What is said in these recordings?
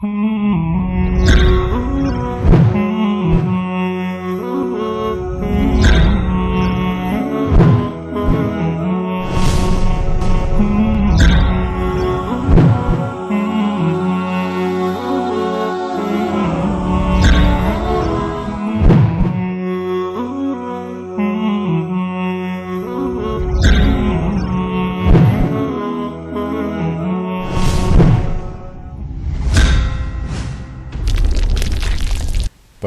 Hmm.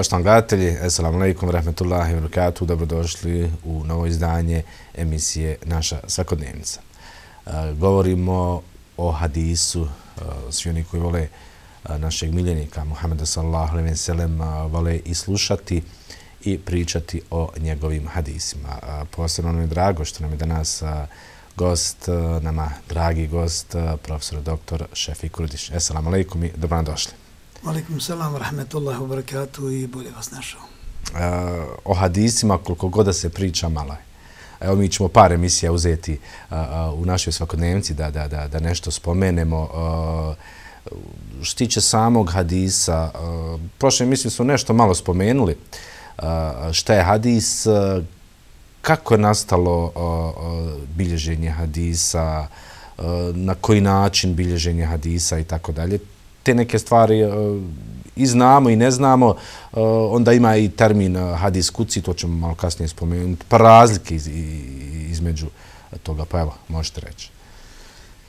Poštovani gledatelji, assalamu alaikum, rahmetullahi wabarakatuh, dobrodošli u novo izdanje emisije Naša svakodnevnica. E, govorimo o hadisu, e, svi oni koji vole e, našeg miljenika, Muhammeda sallallahu alaihi wa sallam, e, vole i slušati i pričati o njegovim hadisima. E, posebno nam je drago što nam je danas e, gost, nama dragi gost, profesor dr. Šefi Kurdiš. Assalamu alaikum i dobrodošli. Alikum salam, rahmetullahi wa barakatuh i bolje vas našao. Uh, o hadisima, koliko god da se priča, malo je. Evo mi ćemo par emisija uzeti uh, u našoj svakodnevnici da, da, da, da nešto spomenemo. Uh, što tiče samog hadisa, uh, prošle emisije su nešto malo spomenuli. Uh, šta je hadis, uh, kako je nastalo uh, bilježenje hadisa, uh, na koji način bilježenje hadisa i tako dalje te neke stvari e, i znamo i ne znamo, e, onda ima i termin e, hadis kuci, to ćemo malo kasnije spomenuti, pa razlike iz, između toga, pa evo, možete reći.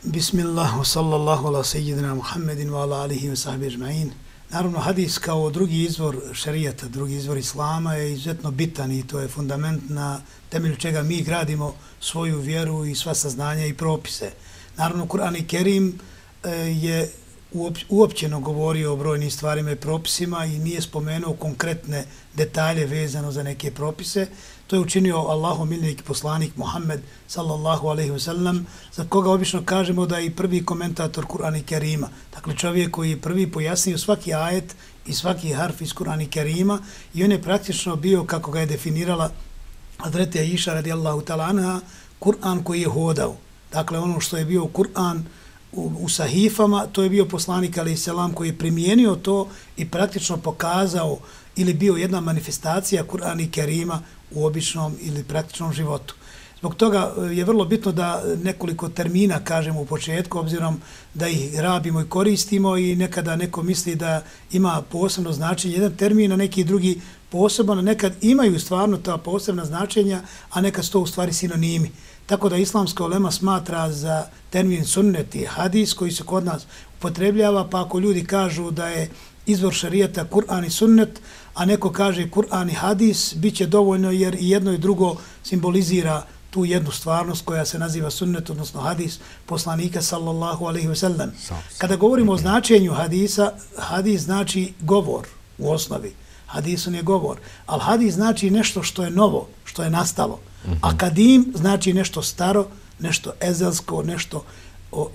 Bismillah, sallallahu ala sejidina Muhammedin wa ala alihi wa sahbihi žma'in. Naravno, hadis kao drugi izvor šarijata, drugi izvor islama je izuzetno bitan i to je fundament na temelju čega mi gradimo svoju vjeru i sva saznanja i propise. Naravno, Kur'an i Kerim je uopćeno govorio o brojnim stvarima i propisima i nije spomenuo konkretne detalje vezano za neke propise. To je učinio Allahom miljenik poslanik Muhammed sallallahu alaihi wa sallam, za koga obično kažemo da je i prvi komentator Kur'ana i Kerima. Dakle, čovjek koji je prvi pojasnio svaki ajet i svaki harf iz Kur'ana i Kerima i on je praktično bio, kako ga je definirala Adrete Aisha radijallahu talanha, Kur'an koji je hodao. Dakle, ono što je bio Kur'an, u, u sahifama, to je bio poslanik Ali Selam koji je primijenio to i praktično pokazao ili bio jedna manifestacija Kur'ana i Kerima u običnom ili praktičnom životu. Zbog toga eh, je vrlo bitno da nekoliko termina kažemo u početku, obzirom da ih rabimo i koristimo i nekada neko misli da ima posebno značenje jedan termin, a neki drugi posebno, nekad imaju stvarno ta posebna značenja, a nekad su to u stvari sinonimi. Tako da islamska olema smatra za termin sunnet i hadis koji se kod nas upotrebljava, pa ako ljudi kažu da je izvor šarijeta Kur'an i sunnet, a neko kaže Kur'an i hadis, bit će dovoljno jer i jedno i drugo simbolizira tu jednu stvarnost koja se naziva sunnet, odnosno hadis poslanika sallallahu alaihi ve sellem. Kada govorimo o značenju hadisa, hadis znači govor u osnovi. Hadisun je govor. Ali hadis znači nešto što je novo, što je nastalo. A kadim znači nešto staro, nešto ezelsko, nešto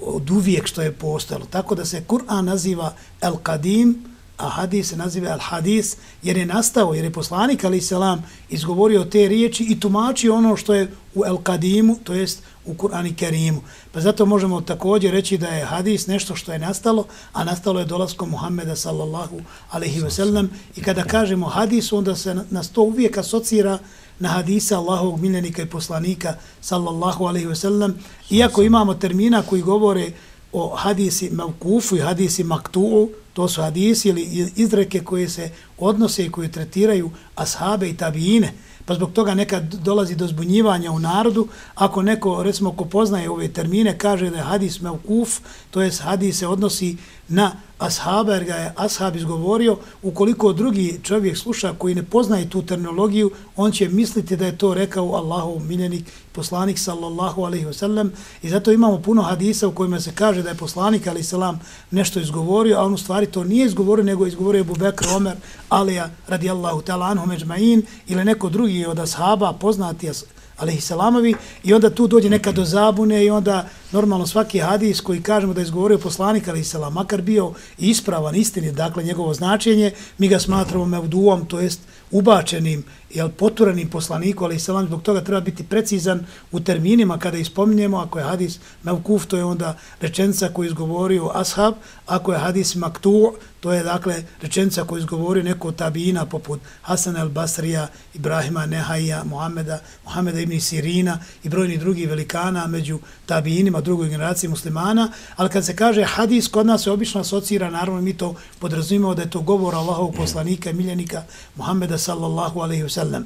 od uvijek što je postojalo. Tako da se Kur'an naziva El Kadim, a hadis se naziva El Hadis, jer je nastao, jer je poslanik, ali selam, izgovorio te riječi i tumači ono što je u El Kadimu, to jest u Kur'ani Kerimu. Pa zato možemo također reći da je hadis nešto što je nastalo, a nastalo je dolaskom Muhammeda sallallahu alaihi ve sellem. I kada kažemo hadis, onda se nas to uvijek asocira na hadisa Allahovog miljenika i poslanika sallallahu alaihi ve sellem. Iako imamo termina koji govore o hadisi mevkufu i hadisi maktu'u, to su hadisi ili izreke koje se odnose i koje tretiraju ashabe i tabijine, pa zbog toga nekad dolazi do zbunjivanja u narodu. Ako neko, recimo, ko poznaje ove termine, kaže da je hadis mevkuf, to jest hadis se odnosi na ashaba, jer ga je ashab izgovorio, ukoliko drugi čovjek sluša koji ne poznaje tu terminologiju, on će misliti da je to rekao Allahu miljenik, poslanik sallallahu alaihi wasallam i zato imamo puno hadisa u kojima se kaže da je poslanik alaihi salam nešto izgovorio, a on u stvari to nije izgovorio, nego je izgovorio Abu Bekr, Omer, Alija radijallahu ta'ala anhu međma'in ili neko drugi od ashaba poznati alaihissalamovi, i onda tu dođe neka do zabune i onda normalno svaki hadis koji kažemo da je izgovorio poslanik alaihissalam, makar bio ispravan, istini, dakle njegovo značenje, mi ga smatramo mevduom, to jest ubačenim, jel, poturanim poslaniku, ali selam zbog toga treba biti precizan u terminima kada ispominjemo, ako je hadis mevkuf, to je onda rečenca koju izgovorio ashab, ako je hadis maktu, to je dakle rečenca koju izgovorio neko tabina poput Hasan al-Basrija, Ibrahima Nehaija, Muhameda, Muhameda ibn Sirina i brojni drugi velikana među tabinima drugoj generaciji muslimana, ali kad se kaže hadis, kod nas se obično asocira, naravno mi to podrazumimo da je to govor Allahovog poslanika i miljenika Muhameda sallallahu alaihi sallam.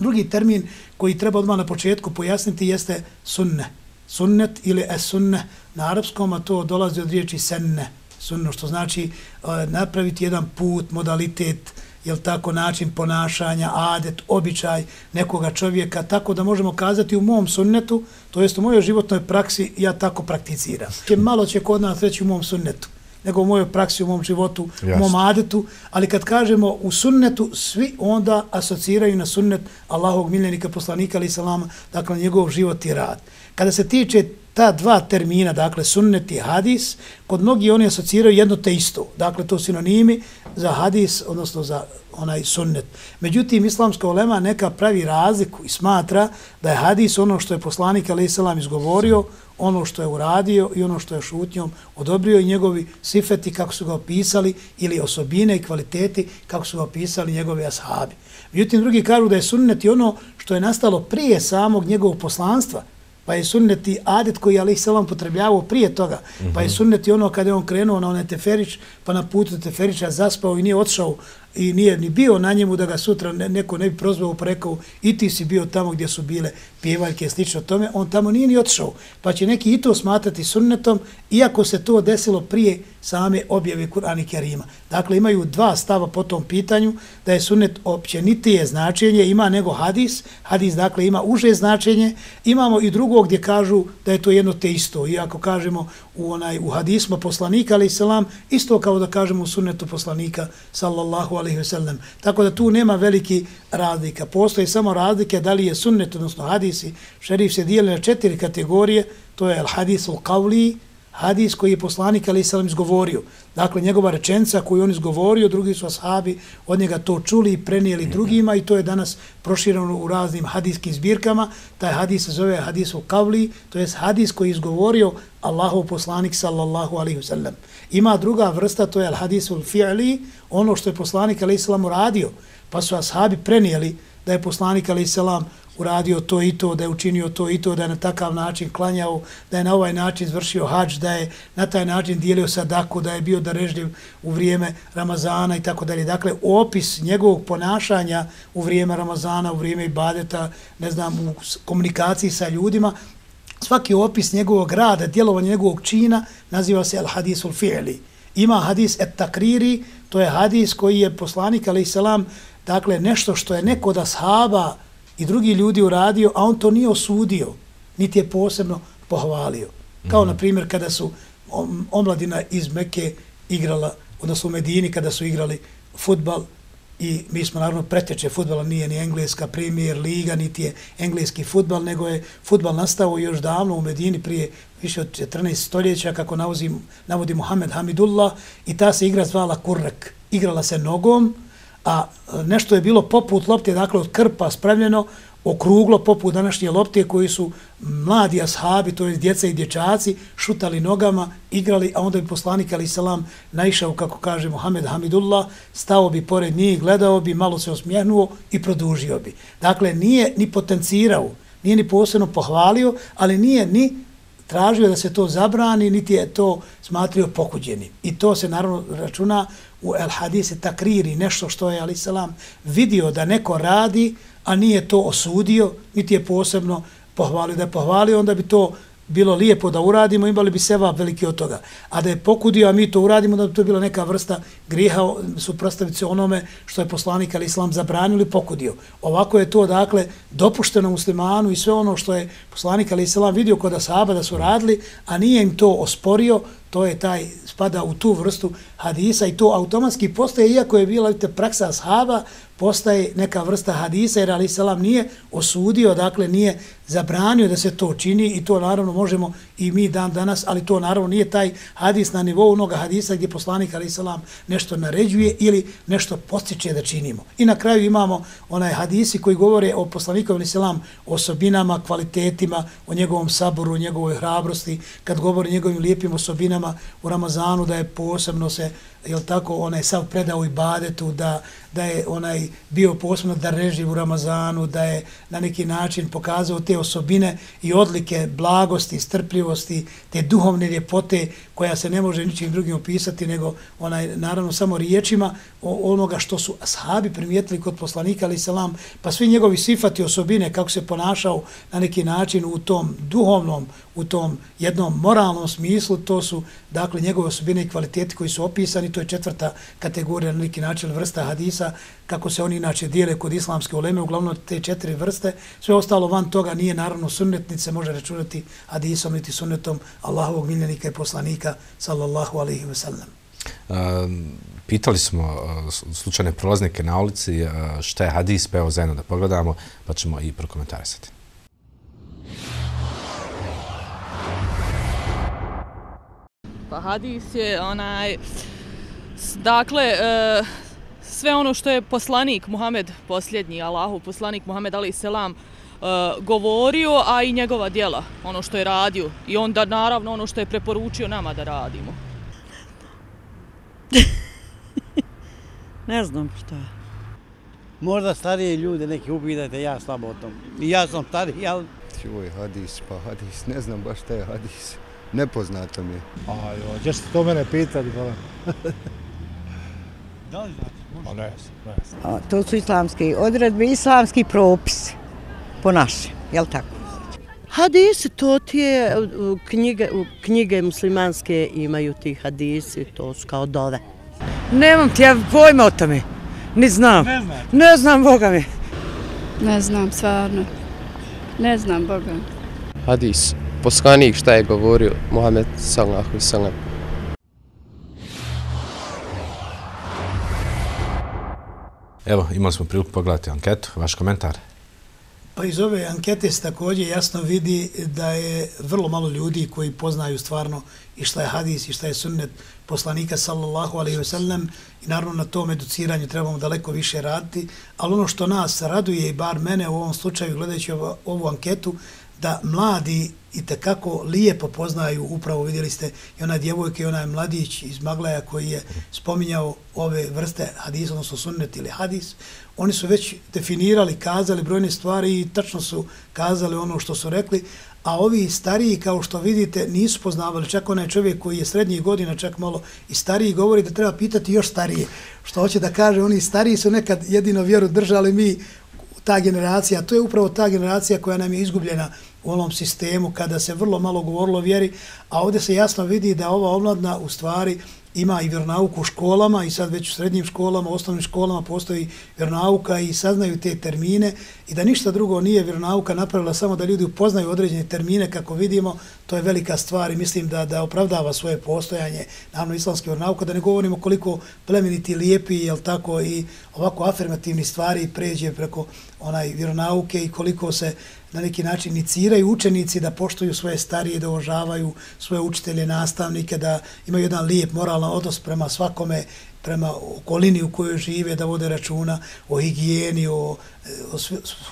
Drugi termin koji treba odmah na početku pojasniti jeste sunne. Sunnet ili es sunne na arapskom, a to dolazi od riječi senne, sunno, što znači e, napraviti jedan put, modalitet, jel tako, način ponašanja, adet, običaj nekoga čovjeka, tako da možemo kazati u mom sunnetu, to jest u mojoj životnoj praksi, ja tako prakticiram. Malo će kod nas reći u mom sunnetu nego u mojoj praksi, u mom životu, Jasne. u mom adetu, ali kad kažemo u sunnetu, svi onda asociraju na sunnet Allahovog miljenika, poslanika, ali salama, dakle, njegov život i rad. Kada se tiče ta dva termina, dakle, sunnet i hadis, kod mnogi oni asociraju jedno te isto. Dakle, to sinonimi za hadis, odnosno za onaj sunnet. Međutim, islamska ulema neka pravi razliku i smatra da je hadis ono što je poslanik, ali salam, izgovorio, ono što je uradio i ono što je šutnjom odobrio i njegovi sifeti kako su ga opisali ili osobine i kvaliteti kako su ga opisali njegovi ashabi. Međutim, drugi kažu da je sunnet i ono što je nastalo prije samog njegovog poslanstva, pa je sunneti adet koji je alaih salam potrebljavao prije toga, mm -hmm. pa je sunneti ono kada je on krenuo na onaj teferić, pa na putu teferića zaspao i nije odšao i nije ni bio na njemu da ga sutra neko ne bi prozvao pa rekao i ti si bio tamo gdje su bile pjevaljke slično tome, on tamo nije ni otišao. Pa će neki i to smatrati sunnetom, iako se to desilo prije same objave Kur'ana i Kerima. Dakle, imaju dva stava po tom pitanju, da je sunnet općenitije značenje, ima nego hadis, hadis dakle ima uže značenje, imamo i drugo gdje kažu da je to jedno te isto, iako kažemo u onaj u hadisma poslanika, ali selam, isto kao da kažemo u sunnetu poslanika, sallallahu alaihi wasallam. Tako da tu nema veliki razlika. Postoje samo razlike da li je sunnet, odnosno hadisi, šerif se dijeli na četiri kategorije, to je al hadis al qavli, hadis koji je poslanik ali selam izgovorio. Dakle, njegova rečenca koju on izgovorio, drugi su ashabi od njega to čuli i prenijeli drugima i to je danas prošireno u raznim hadijskim zbirkama. Taj hadis se zove hadis u kavli, to je hadis koji je izgovorio Allahov poslanik sallallahu alaihi wasallam. Ima druga vrsta, to je hadis ul fi'li, ono što je poslanik alaihi sallam uradio, pa su ashabi prenijeli da je poslanik alaihi sallam uradio to i to, da je učinio to i to, da je na takav način klanjao, da je na ovaj način izvršio hađ, da je na taj način dijelio sadaku, da je bio darežljiv u vrijeme Ramazana i tako dalje. Dakle, opis njegovog ponašanja u vrijeme Ramazana, u vrijeme Ibadeta, ne znam, u komunikaciji sa ljudima, svaki opis njegovog rada, djelovanja njegovog čina, naziva se al-hadisul fi'li. Ima hadis et takriri, to je hadis koji je poslanik, ali i selam, dakle, nešto što je neko da sahaba, i drugi ljudi uradio, a on to nije osudio, niti je posebno pohvalio. Kao, mm na primjer, kada su omladina iz Meke igrala, odnosno u Medini, kada su igrali futbal, i mi smo naravno preteče futbala, nije ni engleska premier liga, niti je engleski futbal, nego je futbal nastao još davno u Medini prije više od 14 stoljeća, kako navodi, navodi Mohamed Hamidullah, i ta se igra zvala Kurrek. Igrala se nogom, a e, nešto je bilo poput lopte, dakle od krpa spravljeno, okruglo poput današnje lopte koji su mladi ashabi, to je djeca i dječaci, šutali nogama, igrali, a onda bi poslanik Ali Salam naišao, kako kaže Mohamed Hamidullah, stao bi pored njih, gledao bi, malo se osmijehnuo i produžio bi. Dakle, nije ni potencirao, nije ni posebno pohvalio, ali nije ni tražio da se to zabrani, niti je to smatrio pokuđenim. I to se naravno računa u El Hadise takriri, nešto što je Ali Salam vidio da neko radi, a nije to osudio, niti je posebno pohvalio da je pohvalio, onda bi to bilo lijepo da uradimo, imali bi seva veliki od toga. A da je pokudio, a mi to uradimo, da bi to bila neka vrsta griha suprostaviti onome što je poslanik ali islam ili pokudio. Ovako je to, dakle, dopušteno muslimanu i sve ono što je poslanik ali islam vidio kod asaba da su radili, a nije im to osporio, to je taj, spada u tu vrstu hadisa i to automatski postaje, iako je bila vidite, praksa ashaba, postaje neka vrsta hadisa, jer Ali Salam nije osudio, dakle nije zabranio da se to čini i to naravno možemo i mi dan danas, ali to naravno nije taj hadis na nivou onoga hadisa gdje poslanik Ali Salam nešto naređuje ili nešto postiče da činimo. I na kraju imamo onaj hadisi koji govore o poslaniku Ali Salam osobinama, kvalitetima, o njegovom saboru, o njegovoj hrabrosti, kad govori o njegovim lijepim osobinama u Ramazanu, da je posebno se jel tako, onaj sav predao i badetu, da, da je onaj bio posebno da reži u Ramazanu, da je na neki način pokazao te osobine i odlike blagosti, strpljivosti, te duhovne ljepote koja se ne može ničim drugim opisati nego onaj naravno samo riječima onoga što su ashabi primijetili kod poslanika ali selam pa svi njegovi sifati osobine kako se ponašao na neki način u tom duhovnom u tom jednom moralnom smislu to su dakle njegove osobine i kvaliteti koji su opisani to je četvrta kategorija na neki način vrsta hadisa kako se oni inače dijele kod islamske uleme, uglavnom te četiri vrste, sve ostalo van toga nije naravno sunnetnice, može računati hadisom niti sunnetom Allahovog miljenika i poslanika, sallallahu alaihi wa sallam. Pitali smo slučajne prolaznike na ulici šta je hadis, pa evo zajedno da pogledamo, pa ćemo i prokomentarisati. Pa hadis je onaj, dakle, uh, sve ono što je poslanik Muhammed, posljednji Allahu, poslanik Muhammed Ali Selam, uh, govorio, a i njegova djela, ono što je radio. I onda naravno ono što je preporučio nama da radimo. ne znam šta je. Možda starije ljude neki upitajte, ja slabo o tom. I ja sam stariji, ali... Čuj, hadis, pa hadis, ne znam baš šta je hadis. Nepoznato mi je. Ajo, gdje ste to mene pitali, hvala. da li znači? Pa ne, ne. A, to su islamske odredbe, islamski propisi po našem, jel tako? Hadisi, to ti je, knjige, knjige muslimanske imaju ti hadisi, to su kao dove. Nemam ti ja pojma o tome, ni znam. Ne znam? Ne znam, Boga mi. Ne znam, stvarno. Ne znam, Boga mi. Hadis, poslanik šta je govorio, Muhammed sallahu sallam. Evo, imali smo priliku pogledati anketu. Vaš komentar? Pa iz ove ankete se također jasno vidi da je vrlo malo ljudi koji poznaju stvarno i šta je hadis i šta je sunnet poslanika sallallahu alaihi wasallam i naravno na tom educiranju trebamo daleko više raditi, ali ono što nas raduje i bar mene u ovom slučaju gledajući ovu anketu, da mladi i tekako lijepo poznaju, upravo vidjeli ste i onaj djevojka i onaj mladić iz Maglaja koji je spominjao ove vrste hadisa, odnosno sunnet ili hadis, oni su već definirali, kazali brojne stvari i tačno su kazali ono što su rekli, a ovi stariji, kao što vidite, nisu poznavali. Čak onaj čovjek koji je srednjih godina, čak malo i stariji, govori da treba pitati još starije. Što hoće da kaže, oni stariji su nekad jedino vjeru držali mi, ta generacija, to je upravo ta generacija koja nam je izgubljena u onom sistemu kada se vrlo malo govorilo vjeri, a ovdje se jasno vidi da ova omladna u stvari ima i vjernauku u školama i sad već u srednjim školama, u osnovnim školama postoji vjernauka i saznaju te termine i da ništa drugo nije vjernauka napravila samo da ljudi upoznaju određene termine kako vidimo, to je velika stvar i mislim da da opravdava svoje postojanje naravno islamske nauke da ne govorimo koliko plemeniti lijepi, jel tako, i ovako afirmativni stvari pređe preko onaj vjeronauke i koliko se na neki način iniciraju učenici da poštuju svoje starije, da uvažavaju svoje učitelje, nastavnike, da imaju jedan lijep moralan odnos prema svakome, prema okolini u kojoj žive, da vode računa o higijeni, o, o,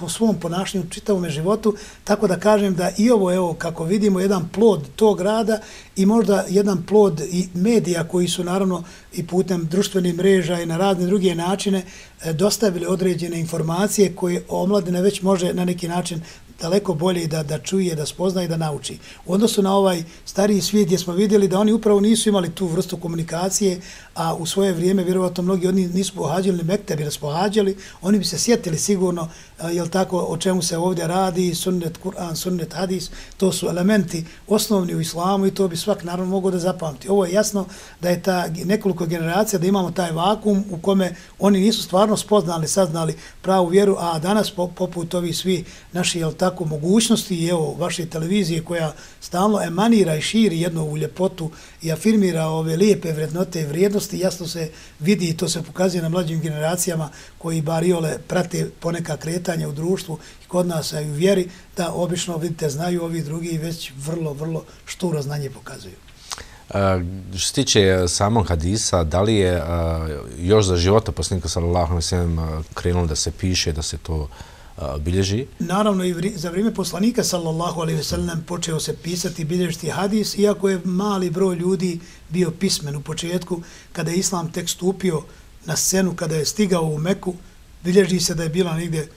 o svom ponašanju, čitavom životu. Tako da kažem da i ovo, evo, kako vidimo, jedan plod tog rada i možda jedan plod i medija koji su naravno i putem društvenih mreža i na razne druge načine e, dostavili određene informacije koje omladina već može na neki način daleko bolje da, da čuje, da spozna i da nauči. U odnosu na ovaj stariji svijet gdje smo vidjeli da oni upravo nisu imali tu vrstu komunikacije, a u svoje vrijeme vjerovatno mnogi oni nisu pohađali ni mekte, bi nas pohađali, oni bi se sjetili sigurno jel tako, o čemu se ovdje radi, sunnet Kur'an, sunnet hadis, to su elementi osnovni u islamu i to bi svak naravno mogao da zapamti. Ovo je jasno da je ta nekoliko generacija, da imamo taj vakum u kome oni nisu stvarno spoznali, saznali pravu vjeru, a danas poput ovi svi naši, jel tako, mogućnosti i evo vaše televizije koja stalno emanira i širi jednu u ljepotu i afirmira ove lijepe vrednote i vrijednosti, jasno se vidi i to se pokazuje na mlađim generacijama koji bar iole prate poneka kretanja u društvu i kod nas i u vjeri, da obično, vidite, znaju ovi drugi i već vrlo, vrlo šturo znanje pokazuju. Što se tiče samog hadisa, da li je još za života poslanika sallallahu alaihi sallam krenulo da se piše, da se to bilježi? Naravno, i za vrijeme poslanika sallallahu alaihi sallam počeo se pisati, bilježiti hadis, iako je mali broj ljudi bio pismen u početku, kada je islam tek stupio na scenu, kada je stigao u Meku, bilježi se da je bila negdje